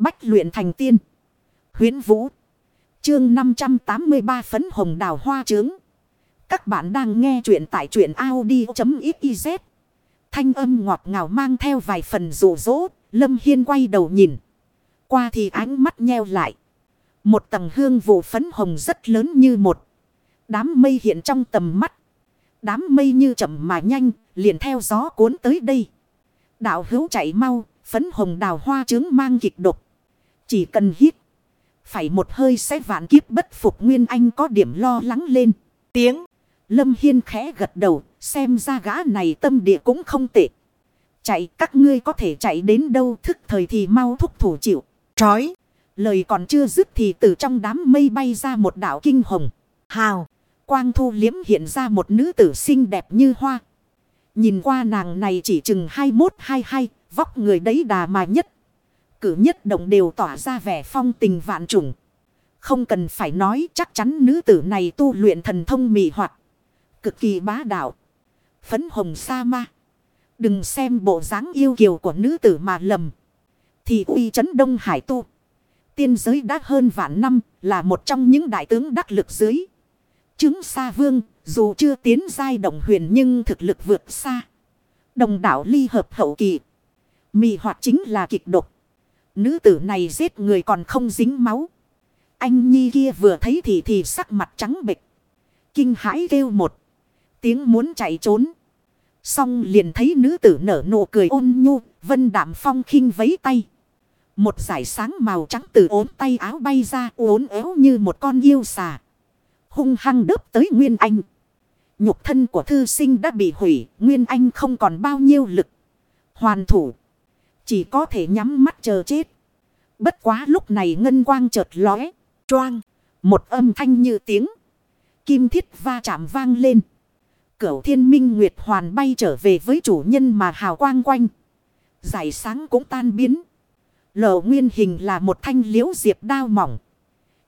Bách luyện thành tiên. Huyến Vũ. Chương 583 phấn hồng đào hoa trướng. Các bạn đang nghe truyện tại truyện Audi.xyz. Thanh âm ngọt ngào mang theo vài phần rủ rỗ. Lâm Hiên quay đầu nhìn. Qua thì ánh mắt nheo lại. Một tầng hương vụ phấn hồng rất lớn như một. Đám mây hiện trong tầm mắt. Đám mây như chậm mà nhanh, liền theo gió cuốn tới đây. Đạo hữu chạy mau, phấn hồng đào hoa trướng mang kịch độc. Chỉ cần hít. Phải một hơi sẽ vạn kiếp bất phục Nguyên Anh có điểm lo lắng lên. Tiếng. Lâm Hiên khẽ gật đầu. Xem ra gã này tâm địa cũng không tệ. Chạy các ngươi có thể chạy đến đâu thức thời thì mau thúc thủ chịu. Trói. Lời còn chưa dứt thì từ trong đám mây bay ra một đảo kinh hồng. Hào. Quang thu liếm hiện ra một nữ tử xinh đẹp như hoa. Nhìn qua nàng này chỉ chừng 21-22, vóc người đấy đà mà nhất. Cử nhất động đều tỏa ra vẻ phong tình vạn trùng. Không cần phải nói chắc chắn nữ tử này tu luyện thần thông mị hoạt. Cực kỳ bá đạo. Phấn hồng sa ma. Đừng xem bộ dáng yêu kiều của nữ tử mà lầm. Thì uy chấn đông hải tu. Tiên giới đã hơn vạn năm, là một trong những đại tướng đắc lực dưới. Chứng sa vương, dù chưa tiến giai động huyền nhưng thực lực vượt xa. Đồng đảo ly hợp hậu kỳ. mì hoạt chính là kịch độc. Nữ tử này giết người còn không dính máu. Anh Nhi kia vừa thấy thì thì sắc mặt trắng bệch. Kinh hãi kêu một. Tiếng muốn chạy trốn. Xong liền thấy nữ tử nở nụ cười ôn nhu. Vân đạm phong khinh vấy tay. Một giải sáng màu trắng từ ốm tay áo bay ra, uốn éo như một con yêu xà. Hung hăng đớp tới Nguyên Anh. Nhục thân của thư sinh đã bị hủy. Nguyên Anh không còn bao nhiêu lực. Hoàn thủ. Chỉ có thể nhắm mắt chờ chết. Bất quá lúc này ngân quang chợt lóe. Choang. Một âm thanh như tiếng. Kim thiết va chạm vang lên. Cửu thiên minh nguyệt hoàn bay trở về với chủ nhân mà hào quang quanh. Giải sáng cũng tan biến. Lộ nguyên hình là một thanh liễu diệp đao mỏng.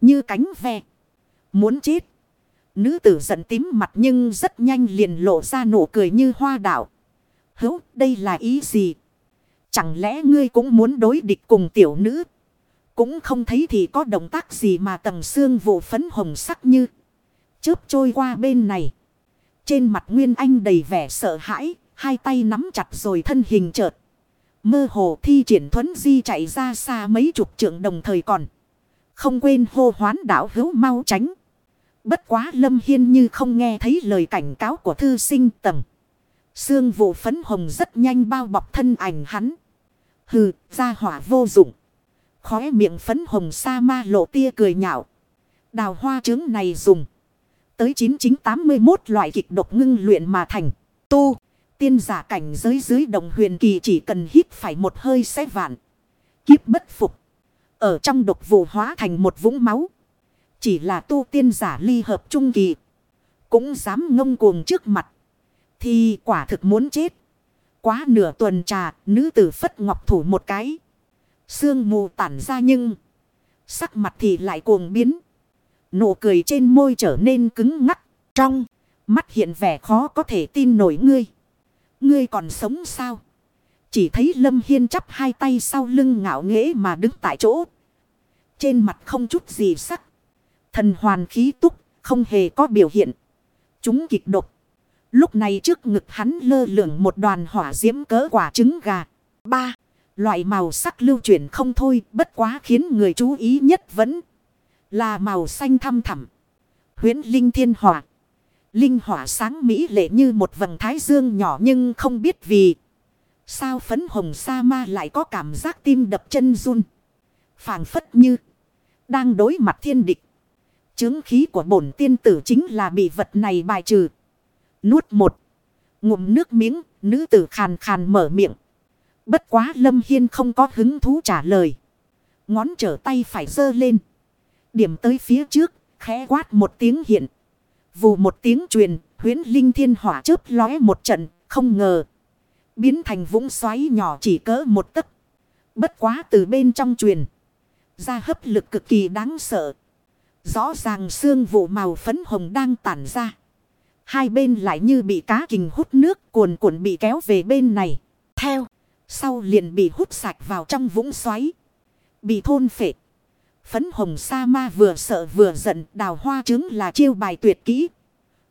Như cánh ve. Muốn chết. Nữ tử giận tím mặt nhưng rất nhanh liền lộ ra nụ cười như hoa đảo. Hữu, đây là ý gì? Chẳng lẽ ngươi cũng muốn đối địch cùng tiểu nữ? Cũng không thấy thì có động tác gì mà tầng xương vụ phấn hồng sắc như. Chớp trôi qua bên này. Trên mặt Nguyên Anh đầy vẻ sợ hãi. Hai tay nắm chặt rồi thân hình chợt. Mơ hồ thi triển thuấn di chạy ra xa mấy chục trượng đồng thời còn. Không quên hô hoán đảo hữu mau tránh. Bất quá Lâm Hiên như không nghe thấy lời cảnh cáo của thư sinh tầm. Sương vụ phấn hồng rất nhanh bao bọc thân ảnh hắn. Hừ, ra hỏa vô dụng. Khóe miệng phấn hồng sa ma lộ tia cười nhạo. Đào hoa trứng này dùng. Tới 9981 loại kịch độc ngưng luyện mà thành. Tu. Tiên giả cảnh giới dưới đồng huyền kỳ chỉ cần hít phải một hơi sẽ vạn. Kiếp bất phục. Ở trong độc vụ hóa thành một vũng máu. Chỉ là tu tiên giả ly hợp trung kỳ. Cũng dám ngông cuồng trước mặt. Thì quả thực muốn chết. Quá nửa tuần trà, nữ tử phất ngọc thủ một cái. Sương mù tản ra nhưng. Sắc mặt thì lại cuồng biến. Nụ cười trên môi trở nên cứng ngắc. Trong, mắt hiện vẻ khó có thể tin nổi ngươi. Ngươi còn sống sao? Chỉ thấy Lâm Hiên chắp hai tay sau lưng ngạo nghễ mà đứng tại chỗ. Trên mặt không chút gì sắc. Thần hoàn khí túc, không hề có biểu hiện. Chúng kịch độc. Lúc này trước ngực hắn lơ lửng một đoàn hỏa diễm cỡ quả trứng gà. Ba, loại màu sắc lưu chuyển không thôi, bất quá khiến người chú ý nhất vẫn là màu xanh thăm thẳm. Huyến linh thiên hỏa. Linh hỏa sáng mỹ lệ như một vầng thái dương nhỏ nhưng không biết vì sao phấn hồng sa ma lại có cảm giác tim đập chân run. phảng phất như đang đối mặt thiên địch. Chứng khí của bổn tiên tử chính là bị vật này bài trừ. Nuốt một. Ngụm nước miếng, nữ tử khàn khàn mở miệng. Bất quá Lâm Hiên không có hứng thú trả lời. Ngón trở tay phải dơ lên. Điểm tới phía trước, khẽ quát một tiếng hiện. Vù một tiếng truyền, huyến linh thiên hỏa chớp lóe một trận, không ngờ. Biến thành vũng xoáy nhỏ chỉ cỡ một tấc. Bất quá từ bên trong truyền. Ra hấp lực cực kỳ đáng sợ. Rõ ràng xương vụ màu phấn hồng đang tản ra. Hai bên lại như bị cá kình hút nước cuồn cuộn bị kéo về bên này. Theo. Sau liền bị hút sạch vào trong vũng xoáy. Bị thôn phệ. Phấn hồng sa ma vừa sợ vừa giận đào hoa trứng là chiêu bài tuyệt kỹ.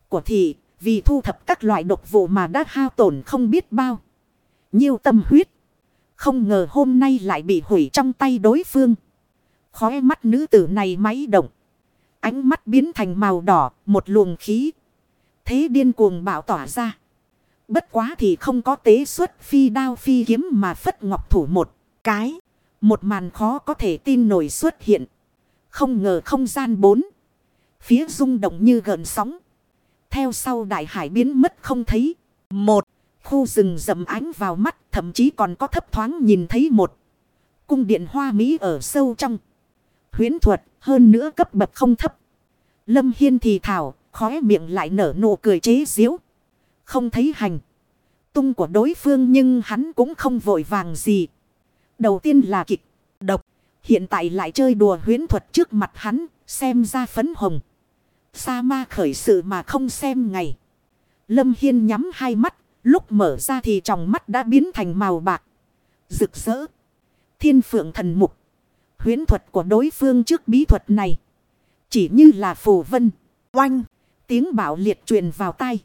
Của thị vì thu thập các loại độc vụ mà đã hao tổn không biết bao. Nhiêu tâm huyết. Không ngờ hôm nay lại bị hủy trong tay đối phương. Khóe mắt nữ tử này máy động. Ánh mắt biến thành màu đỏ, một luồng khí. Thế điên cuồng bạo tỏa ra. Bất quá thì không có tế xuất phi đao phi kiếm mà phất ngọc thủ một cái. Một màn khó có thể tin nổi xuất hiện. Không ngờ không gian bốn. Phía rung động như gần sóng. Theo sau đại hải biến mất không thấy. Một. Khu rừng rậm ánh vào mắt. Thậm chí còn có thấp thoáng nhìn thấy một. Cung điện hoa Mỹ ở sâu trong. Huyến thuật, hơn nữa cấp bậc không thấp. Lâm Hiên thì thảo. Khóe miệng lại nở nụ cười chế giễu Không thấy hành. Tung của đối phương nhưng hắn cũng không vội vàng gì. Đầu tiên là kịch, độc. Hiện tại lại chơi đùa huyến thuật trước mặt hắn, xem ra phấn hồng. Sa ma khởi sự mà không xem ngày. Lâm Hiên nhắm hai mắt, lúc mở ra thì trong mắt đã biến thành màu bạc. Rực rỡ. Thiên phượng thần mục. Huyến thuật của đối phương trước bí thuật này. Chỉ như là phù vân. Oanh. Tiếng bảo liệt truyền vào tai.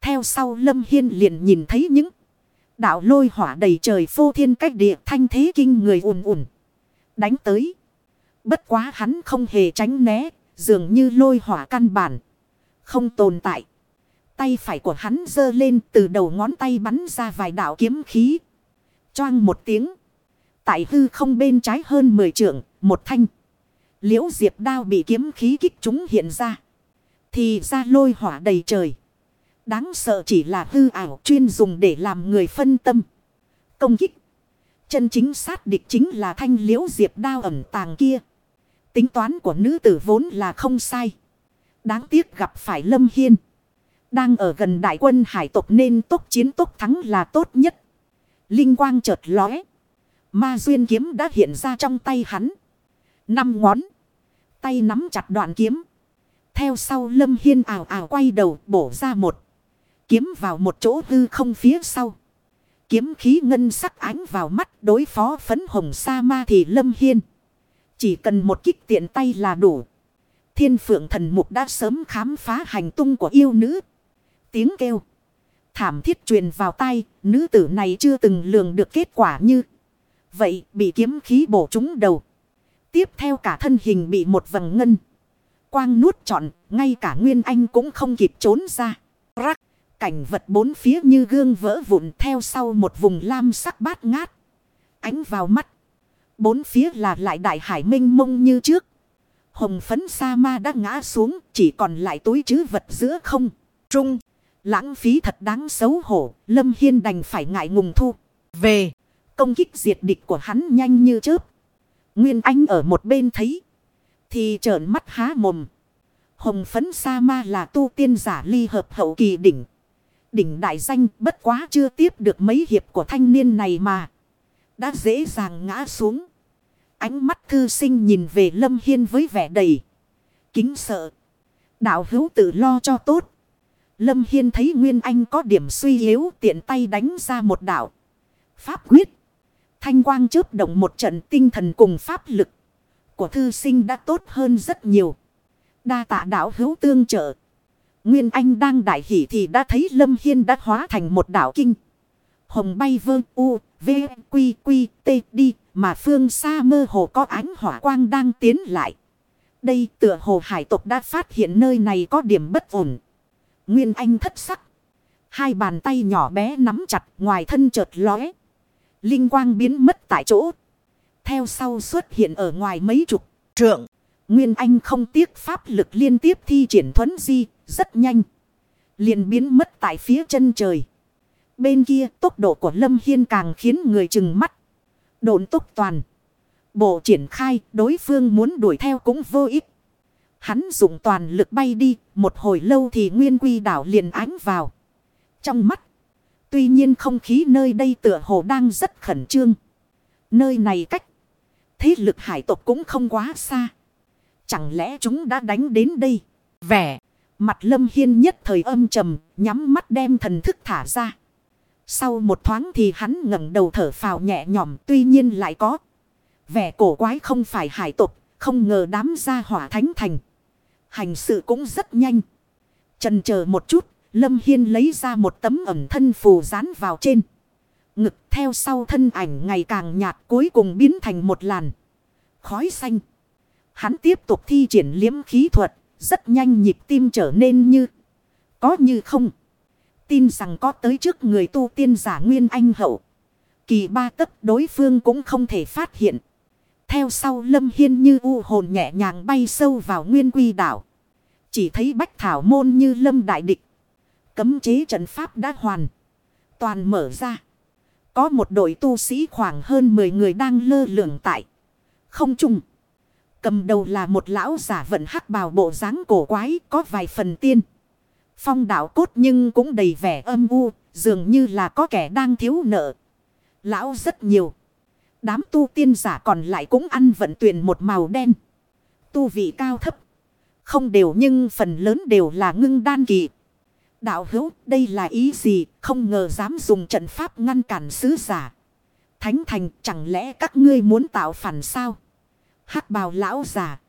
Theo sau Lâm Hiên liền nhìn thấy những đạo lôi hỏa đầy trời phô thiên cách địa thanh thế kinh người ùn ùn. Đánh tới. Bất quá hắn không hề tránh né, dường như lôi hỏa căn bản. Không tồn tại. Tay phải của hắn giơ lên từ đầu ngón tay bắn ra vài đạo kiếm khí. Choang một tiếng. Tại hư không bên trái hơn 10 trượng, một thanh. Liễu diệp đao bị kiếm khí kích chúng hiện ra. Thì ra lôi hỏa đầy trời. Đáng sợ chỉ là hư ảo chuyên dùng để làm người phân tâm. Công kích. Chân chính sát địch chính là thanh liễu diệp đao ẩm tàng kia. Tính toán của nữ tử vốn là không sai. Đáng tiếc gặp phải Lâm Hiên. Đang ở gần đại quân hải tộc nên tốc chiến tốc thắng là tốt nhất. Linh quang chợt lóe. Ma duyên kiếm đã hiện ra trong tay hắn. Năm ngón. Tay nắm chặt đoạn kiếm. Theo sau Lâm Hiên ảo ảo quay đầu, bổ ra một. Kiếm vào một chỗ hư không phía sau. Kiếm khí ngân sắc ánh vào mắt đối phó phấn hồng sa ma thì lâm hiên. Chỉ cần một kích tiện tay là đủ. Thiên phượng thần mục đã sớm khám phá hành tung của yêu nữ. Tiếng kêu. Thảm thiết truyền vào tay. Nữ tử này chưa từng lường được kết quả như. Vậy, bị kiếm khí bổ trúng đầu. Tiếp theo cả thân hình bị một vầng ngân. Quang nuốt trọn. Ngay cả Nguyên Anh cũng không kịp trốn ra. Rắc. Cảnh vật bốn phía như gương vỡ vụn theo sau một vùng lam sắc bát ngát. Ánh vào mắt. Bốn phía là lại đại hải minh mông như trước. Hồng phấn sa ma đã ngã xuống. Chỉ còn lại túi chứ vật giữa không. Trung. Lãng phí thật đáng xấu hổ. Lâm Hiên đành phải ngại ngùng thu. Về. Công kích diệt địch của hắn nhanh như chớp. Nguyên Anh ở một bên thấy. Thì trợn mắt há mồm. Hồng phấn sa ma là tu tiên giả ly hợp hậu kỳ đỉnh. Đỉnh đại danh bất quá chưa tiếp được mấy hiệp của thanh niên này mà. Đã dễ dàng ngã xuống. Ánh mắt thư sinh nhìn về Lâm Hiên với vẻ đầy. Kính sợ. Đạo hữu tự lo cho tốt. Lâm Hiên thấy Nguyên Anh có điểm suy yếu tiện tay đánh ra một đạo. Pháp quyết. Thanh quang chớp động một trận tinh thần cùng pháp lực. Của thư sinh đã tốt hơn rất nhiều. Đa tạ đạo hữu tương trợ. Nguyên Anh đang đại hỷ thì đã thấy Lâm Hiên đã hóa thành một đảo kinh. Hồng bay vơ u, v, quy, quy, t, đi, mà phương xa mơ hồ có ánh hỏa quang đang tiến lại. Đây tựa hồ hải tộc đã phát hiện nơi này có điểm bất ổn. Nguyên Anh thất sắc. Hai bàn tay nhỏ bé nắm chặt ngoài thân chợt lóe. Linh quang biến mất tại chỗ. Theo sau xuất hiện ở ngoài mấy chục trượng. Nguyên Anh không tiếc pháp lực liên tiếp thi triển thuấn di, rất nhanh. liền biến mất tại phía chân trời. Bên kia tốc độ của Lâm Hiên càng khiến người chừng mắt. Độn tốc toàn. Bộ triển khai đối phương muốn đuổi theo cũng vô ích. Hắn dùng toàn lực bay đi. Một hồi lâu thì nguyên quy đảo liền ánh vào. Trong mắt. Tuy nhiên không khí nơi đây tựa hồ đang rất khẩn trương. Nơi này cách. Thế lực hải tộc cũng không quá xa. Chẳng lẽ chúng đã đánh đến đây? Vẻ. Mặt lâm hiên nhất thời âm trầm, nhắm mắt đem thần thức thả ra. Sau một thoáng thì hắn ngẩng đầu thở phào nhẹ nhõm tuy nhiên lại có. Vẻ cổ quái không phải hải tộc, không ngờ đám gia hỏa thánh thành. Hành sự cũng rất nhanh. Trần chờ một chút, Lâm Hiên lấy ra một tấm ẩm thân phù dán vào trên. Ngực theo sau thân ảnh ngày càng nhạt cuối cùng biến thành một làn. Khói xanh. Hắn tiếp tục thi triển liếm khí thuật, rất nhanh nhịp tim trở nên như. Có như không. Tin rằng có tới trước người tu tiên giả Nguyên Anh Hậu. Kỳ ba tấc đối phương cũng không thể phát hiện. Theo sau Lâm Hiên như u hồn nhẹ nhàng bay sâu vào nguyên quy đảo. Chỉ thấy bách thảo môn như lâm đại địch. Cấm chế trận pháp đã hoàn. Toàn mở ra. Có một đội tu sĩ khoảng hơn 10 người đang lơ lửng tại. Không trung. Cầm đầu là một lão giả vận hắc bào bộ dáng cổ quái có vài phần tiên. Phong đạo cốt nhưng cũng đầy vẻ âm u, dường như là có kẻ đang thiếu nợ. Lão rất nhiều. Đám tu tiên giả còn lại cũng ăn vận tuyển một màu đen. Tu vị cao thấp. Không đều nhưng phần lớn đều là ngưng đan kỳ. Đạo hữu, đây là ý gì không ngờ dám dùng trận pháp ngăn cản sứ giả. Thánh thành, chẳng lẽ các ngươi muốn tạo phản sao? hắc bào lão già.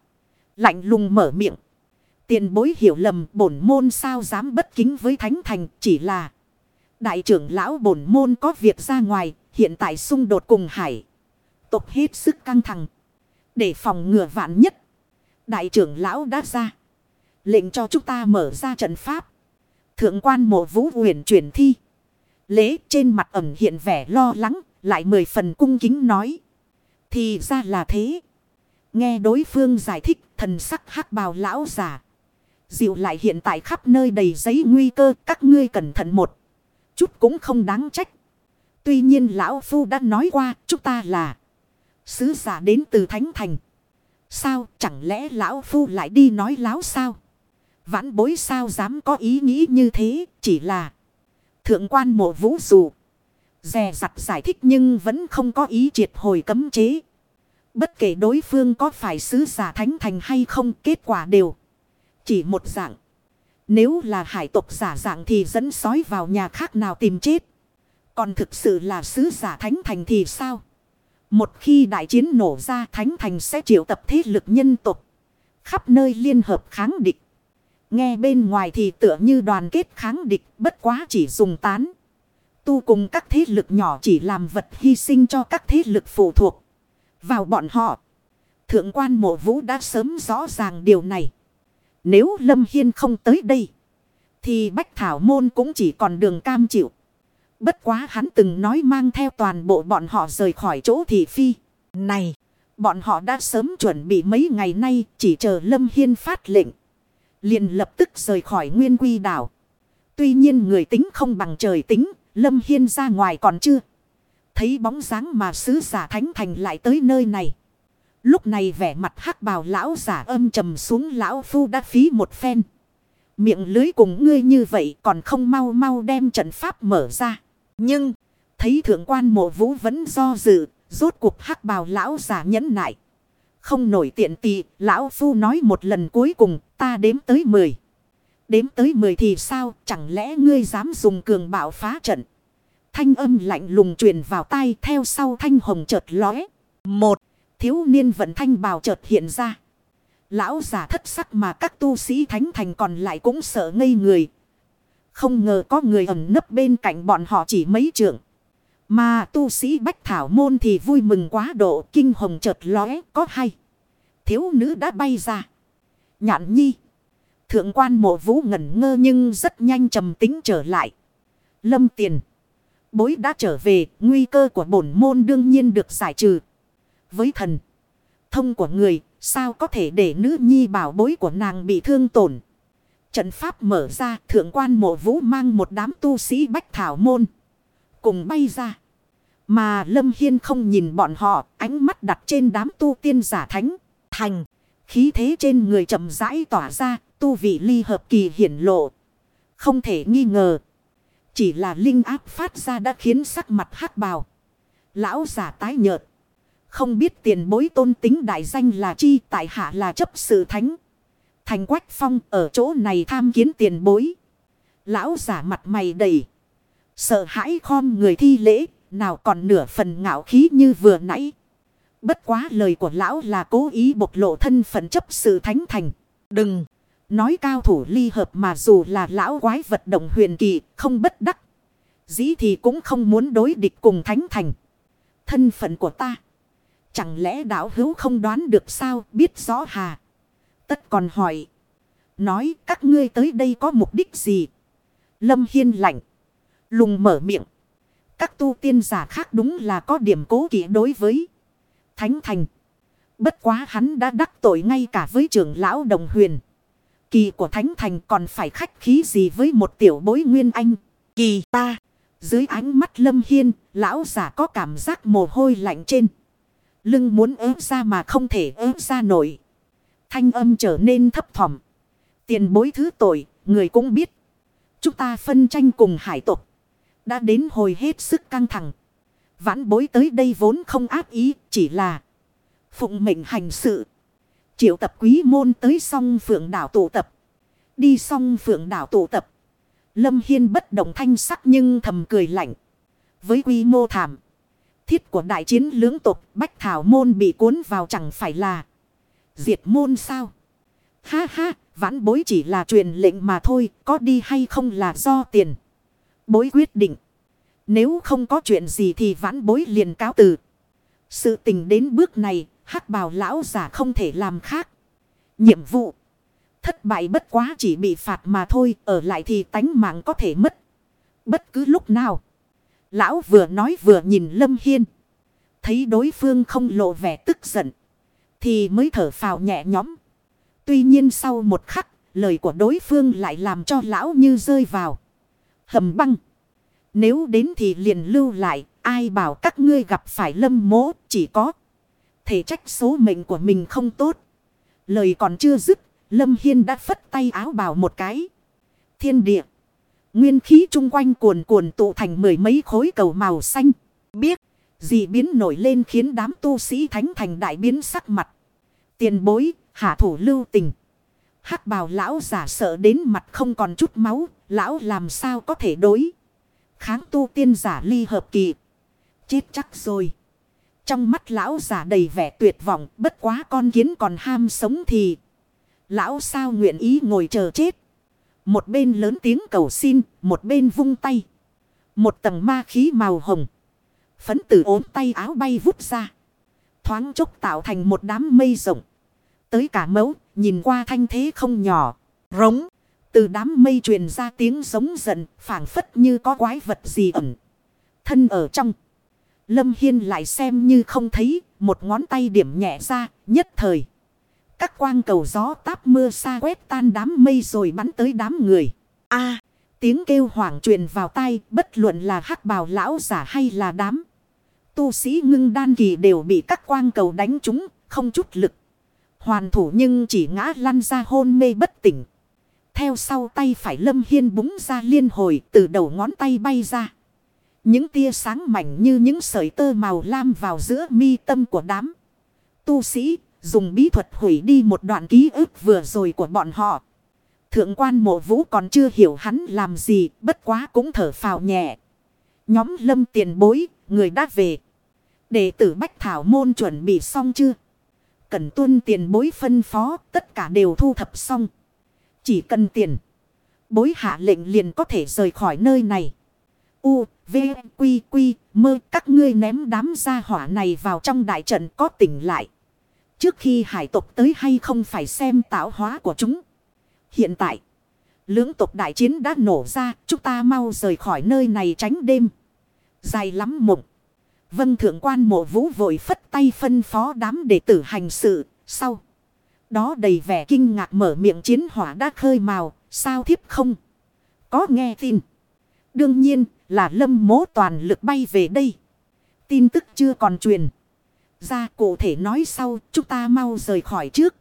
Lạnh lùng mở miệng. Tiền bối hiểu lầm, bổn môn sao dám bất kính với thánh thành chỉ là. Đại trưởng lão bổn môn có việc ra ngoài. Hiện tại xung đột cùng hải. Tộc hết sức căng thẳng. Để phòng ngừa vạn nhất. Đại trưởng lão đã ra. Lệnh cho chúng ta mở ra trận pháp. Thượng quan mộ vũ huyền chuyển thi. Lễ trên mặt ẩm hiện vẻ lo lắng. Lại mười phần cung kính nói. Thì ra là thế. Nghe đối phương giải thích, thần sắc hắc bào lão giả. Dịu lại hiện tại khắp nơi đầy giấy nguy cơ, các ngươi cẩn thận một. Chút cũng không đáng trách. Tuy nhiên lão phu đã nói qua, chúng ta là sứ giả đến từ thánh thành. Sao, chẳng lẽ lão phu lại đi nói láo sao? Vãn bối sao dám có ý nghĩ như thế, chỉ là thượng quan mộ vũ dù. Dè dặt giải thích nhưng vẫn không có ý triệt hồi cấm chế. Bất kể đối phương có phải sứ giả thánh thành hay không, kết quả đều. Chỉ một dạng. Nếu là hải tộc giả dạng thì dẫn sói vào nhà khác nào tìm chết. Còn thực sự là sứ giả thánh thành thì sao? Một khi đại chiến nổ ra, thánh thành sẽ triệu tập thế lực nhân tộc. Khắp nơi liên hợp kháng địch. Nghe bên ngoài thì tựa như đoàn kết kháng địch bất quá chỉ dùng tán. Tu cùng các thế lực nhỏ chỉ làm vật hy sinh cho các thế lực phụ thuộc vào bọn họ. Thượng quan mộ vũ đã sớm rõ ràng điều này. Nếu Lâm Hiên không tới đây. Thì Bách Thảo Môn cũng chỉ còn đường cam chịu. Bất quá hắn từng nói mang theo toàn bộ bọn họ rời khỏi chỗ thị phi. Này, bọn họ đã sớm chuẩn bị mấy ngày nay chỉ chờ Lâm Hiên phát lệnh liền lập tức rời khỏi nguyên quy đảo. Tuy nhiên người tính không bằng trời tính, Lâm Hiên ra ngoài còn chưa thấy bóng dáng mà sứ giả thánh thành lại tới nơi này. Lúc này vẻ mặt hắc bào lão giả âm trầm xuống lão phu đã phí một phen. Miệng lưới cùng ngươi như vậy còn không mau mau đem trận pháp mở ra. Nhưng, thấy thượng quan mộ vũ vẫn do dự, rốt cuộc hắc bào lão giả nhẫn nại. Không nổi tiện tì, lão phu nói một lần cuối cùng, ta đếm tới mười. Đếm tới mười thì sao, chẳng lẽ ngươi dám dùng cường bạo phá trận. Thanh âm lạnh lùng truyền vào tai theo sau thanh hồng chợt lóe. Một, thiếu niên vận thanh bào chợt hiện ra. Lão giả thất sắc mà các tu sĩ thánh thành còn lại cũng sợ ngây người. Không ngờ có người ẩn nấp bên cạnh bọn họ chỉ mấy trượng. Mà tu sĩ bách thảo môn thì vui mừng quá độ kinh hồng chợt lóe có hay. Thiếu nữ đã bay ra. Nhạn nhi. Thượng quan mộ vũ ngẩn ngơ nhưng rất nhanh trầm tính trở lại. Lâm tiền. Bối đã trở về, nguy cơ của bổn môn đương nhiên được giải trừ. Với thần, thông của người, sao có thể để nữ nhi bảo bối của nàng bị thương tổn. Trận pháp mở ra, thượng quan mộ vũ mang một đám tu sĩ bách thảo môn. Cùng bay ra. Mà Lâm Hiên không nhìn bọn họ, ánh mắt đặt trên đám tu tiên giả thánh. Thành, khí thế trên người chậm rãi tỏa ra, tu vị ly hợp kỳ hiển lộ. Không thể nghi ngờ. Chỉ là linh áp phát ra đã khiến sắc mặt hắc bào. Lão giả tái nhợt. Không biết tiền bối tôn tính đại danh là chi tại hạ là chấp sự thánh. Thành quách phong ở chỗ này tham kiến tiền bối. Lão giả mặt mày đầy. Sợ hãi khom người thi lễ. Nào còn nửa phần ngạo khí như vừa nãy. Bất quá lời của lão là cố ý bộc lộ thân phận chấp sự thánh thành. Đừng nói cao thủ ly hợp mà dù là lão quái vật động huyền kỳ, không bất đắc. Dĩ thì cũng không muốn đối địch cùng thánh thành. Thân phận của ta. Chẳng lẽ đạo hữu không đoán được sao biết rõ hà. Tất còn hỏi. Nói các ngươi tới đây có mục đích gì? Lâm Hiên lạnh. Lùng mở miệng. Các tu tiên giả khác đúng là có điểm cố kỵ đối với Thánh Thành. Bất quá hắn đã đắc tội ngay cả với trưởng lão đồng huyền. Kỳ của Thánh Thành còn phải khách khí gì với một tiểu bối nguyên anh. Kỳ ta. Dưới ánh mắt lâm hiên, lão giả có cảm giác mồ hôi lạnh trên. Lưng muốn ớt ra mà không thể ớt ra nổi. Thanh âm trở nên thấp thỏm. Tiền bối thứ tội, người cũng biết. Chúng ta phân tranh cùng hải tộc. Đã đến hồi hết sức căng thẳng. Vãn bối tới đây vốn không áp ý, chỉ là phụng mệnh hành sự. Triệu tập quý môn tới song phượng đảo tụ tập. Đi song phượng đảo tụ tập. Lâm Hiên bất động thanh sắc nhưng thầm cười lạnh. Với quy mô thảm. Thiết của đại chiến lưỡng tục Bách Thảo Môn bị cuốn vào chẳng phải là. Diệt môn sao? Ha ha, vãn bối chỉ là truyền lệnh mà thôi. Có đi hay không là do tiền. Bối quyết định. Nếu không có chuyện gì thì vãn bối liền cáo từ. Sự tình đến bước này, hắc bào lão giả không thể làm khác. Nhiệm vụ. Thất bại bất quá chỉ bị phạt mà thôi, ở lại thì tánh mạng có thể mất. Bất cứ lúc nào. Lão vừa nói vừa nhìn Lâm Hiên. Thấy đối phương không lộ vẻ tức giận. Thì mới thở phào nhẹ nhõm. Tuy nhiên sau một khắc, lời của đối phương lại làm cho lão như rơi vào. Hầm băng. Nếu đến thì liền lưu lại, ai bảo các ngươi gặp phải lâm mố, chỉ có thể trách số mệnh của mình không tốt. Lời còn chưa dứt, Lâm Hiên đã phất tay áo bảo một cái. Thiên địa. Nguyên khí chung quanh cuồn cuồn tụ thành mười mấy khối cầu màu xanh. Biết. Gì biến nổi lên khiến đám tu sĩ thánh thành đại biến sắc mặt. Tiền bối, hạ thủ lưu tình. hắc bào lão giả sợ đến mặt không còn chút máu. Lão làm sao có thể đối. Kháng tu tiên giả ly hợp kỳ. Chết chắc rồi. Trong mắt lão giả đầy vẻ tuyệt vọng. Bất quá con kiến còn ham sống thì. Lão sao nguyện ý ngồi chờ chết. Một bên lớn tiếng cầu xin. Một bên vung tay. Một tầng ma khí màu hồng. Phấn tử ốm tay áo bay vút ra. Thoáng chốc tạo thành một đám mây rộng. Tới cả mẫu. Nhìn qua thanh thế không nhỏ. Rống. Từ đám mây truyền ra tiếng giống giận, phảng phất như có quái vật gì ẩn. Thân ở trong. Lâm Hiên lại xem như không thấy, một ngón tay điểm nhẹ ra, nhất thời. Các quang cầu gió táp mưa xa quét tan đám mây rồi bắn tới đám người. a tiếng kêu hoảng truyền vào tay, bất luận là hắc bào lão giả hay là đám. Tu sĩ ngưng đan kỳ đều bị các quang cầu đánh trúng, không chút lực. Hoàn thủ nhưng chỉ ngã lăn ra hôn mê bất tỉnh. Theo sau tay phải lâm hiên búng ra liên hồi từ đầu ngón tay bay ra. Những tia sáng mảnh như những sợi tơ màu lam vào giữa mi tâm của đám. Tu sĩ dùng bí thuật hủy đi một đoạn ký ức vừa rồi của bọn họ. Thượng quan mộ vũ còn chưa hiểu hắn làm gì bất quá cũng thở phào nhẹ. Nhóm lâm tiền bối, người đã về. Đệ tử Bách Thảo Môn chuẩn bị xong chưa? Cần tuân tiền bối phân phó, tất cả đều thu thập xong. Chỉ cần tiền. Bối hạ lệnh liền có thể rời khỏi nơi này. U, V, Quy, Quy, mơ các ngươi ném đám gia hỏa này vào trong đại trận có tỉnh lại. Trước khi hải tộc tới hay không phải xem tạo hóa của chúng. Hiện tại, lưỡng tộc đại chiến đã nổ ra, chúng ta mau rời khỏi nơi này tránh đêm. Dài lắm mộng. Vân thượng quan mộ vũ vội phất tay phân phó đám đệ tử hành sự, sau. Đó đầy vẻ kinh ngạc mở miệng chiến hỏa đã khơi màu, sao thiếp không? Có nghe tin. Đương nhiên là lâm mố toàn lực bay về đây. Tin tức chưa còn truyền. Ra cụ thể nói sau chúng ta mau rời khỏi trước.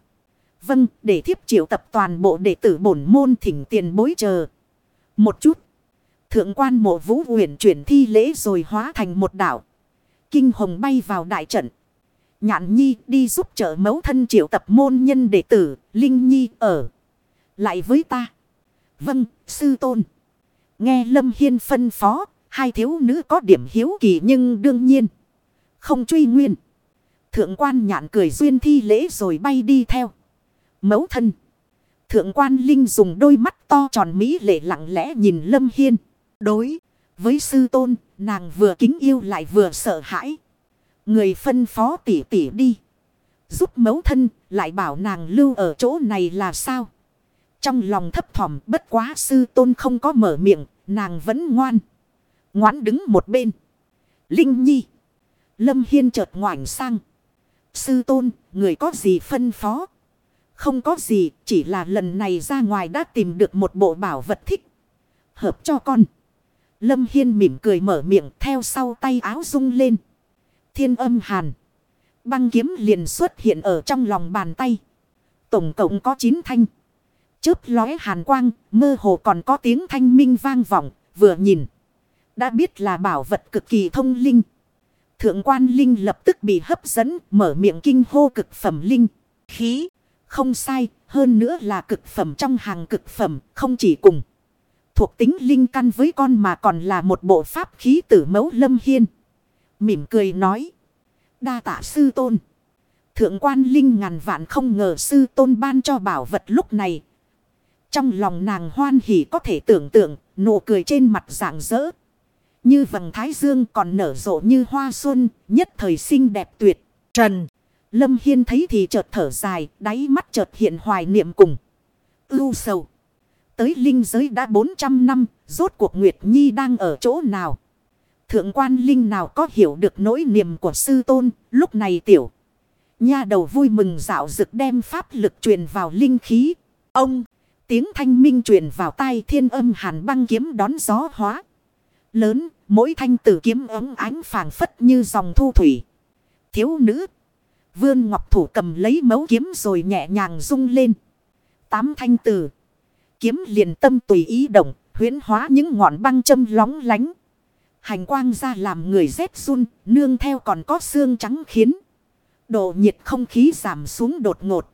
Vâng để thiếp triệu tập toàn bộ đệ tử bổn môn thỉnh tiền bối chờ. Một chút. Thượng quan mộ vũ uyển chuyển thi lễ rồi hóa thành một đảo. Kinh hồng bay vào đại trận. Nhạn Nhi đi giúp trợ mẫu thân triệu tập môn nhân đệ tử, Linh Nhi ở. Lại với ta. Vâng, sư tôn. Nghe Lâm Hiên phân phó, hai thiếu nữ có điểm hiếu kỳ nhưng đương nhiên. Không truy nguyên. Thượng quan nhạn cười duyên thi lễ rồi bay đi theo. mẫu thân. Thượng quan Linh dùng đôi mắt to tròn mỹ lệ lặng lẽ nhìn Lâm Hiên. Đối với sư tôn, nàng vừa kính yêu lại vừa sợ hãi. Người phân phó tỉ tỉ đi. Giúp mấu thân, lại bảo nàng lưu ở chỗ này là sao? Trong lòng thấp thỏm bất quá sư tôn không có mở miệng, nàng vẫn ngoan. Ngoãn đứng một bên. Linh Nhi. Lâm Hiên chợt ngoảnh sang. Sư tôn, người có gì phân phó? Không có gì, chỉ là lần này ra ngoài đã tìm được một bộ bảo vật thích. Hợp cho con. Lâm Hiên mỉm cười mở miệng theo sau tay áo rung lên. Thiên âm hàn. Băng kiếm liền xuất hiện ở trong lòng bàn tay. Tổng cộng có 9 thanh. Chớp lóe hàn quang, mơ hồ còn có tiếng thanh minh vang vọng, vừa nhìn. Đã biết là bảo vật cực kỳ thông linh. Thượng quan linh lập tức bị hấp dẫn, mở miệng kinh hô cực phẩm linh. Khí, không sai, hơn nữa là cực phẩm trong hàng cực phẩm, không chỉ cùng. Thuộc tính linh căn với con mà còn là một bộ pháp khí tử mẫu lâm hiên. Mỉm cười nói. Đa tạ sư tôn. Thượng quan linh ngàn vạn không ngờ sư tôn ban cho bảo vật lúc này. Trong lòng nàng hoan hỉ có thể tưởng tượng, nụ cười trên mặt rạng rỡ. Như vầng thái dương còn nở rộ như hoa xuân, nhất thời xinh đẹp tuyệt. Trần, Lâm Hiên thấy thì chợt thở dài, đáy mắt chợt hiện hoài niệm cùng. Ưu sầu. Tới linh giới đã 400 năm, rốt cuộc Nguyệt Nhi đang ở chỗ nào? Thượng quan linh nào có hiểu được nỗi niềm của sư tôn, lúc này tiểu. Nha đầu vui mừng dạo dực đem pháp lực truyền vào linh khí. Ông, tiếng thanh minh truyền vào tai thiên âm hàn băng kiếm đón gió hóa. Lớn, mỗi thanh tử kiếm ấm ánh phảng phất như dòng thu thủy. Thiếu nữ. Vương Ngọc Thủ cầm lấy mấu kiếm rồi nhẹ nhàng rung lên. Tám thanh tử. Kiếm liền tâm tùy ý động, huyến hóa những ngọn băng châm lóng lánh. Hành quang ra làm người rét run, nương theo còn có xương trắng khiến độ nhiệt không khí giảm xuống đột ngột.